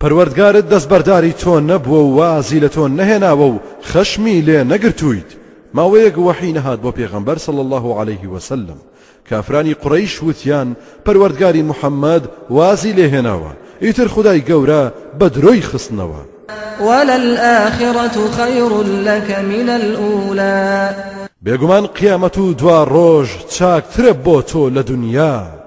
پەروەردگارت دەستبەرداری تۆ نەبووە و وازی لە تۆ نەهێناوە و خەشمی لێ نەگرتوویت، ماوەیەک وەحی نەهات بۆ پێغەمبەر صلی اللە علیه وسلم، کافرانی قوڕەیش وتیان پەروەردگاری محمد وازی لێ هێناوە، ئیتر خودای گەورە بە درۆی خستنەوە. وللآخرة خیر لک من الأولی. بێگومان قیامەت و دواڕۆژ چاکترە بۆ تۆ لە دونیا.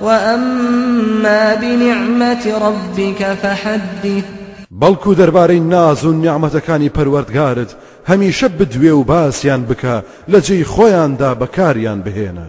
وَأَمَّا بِنِعْمَتِ رَبِّکَ فَحَدِّثْ. بەڵکو دەربارەی ناز و نیعمەتەکانی پەروەردگارت هەمیشە بدوێ و باسیان بکە لە جێی خۆیاندا بەکاریان بهێنە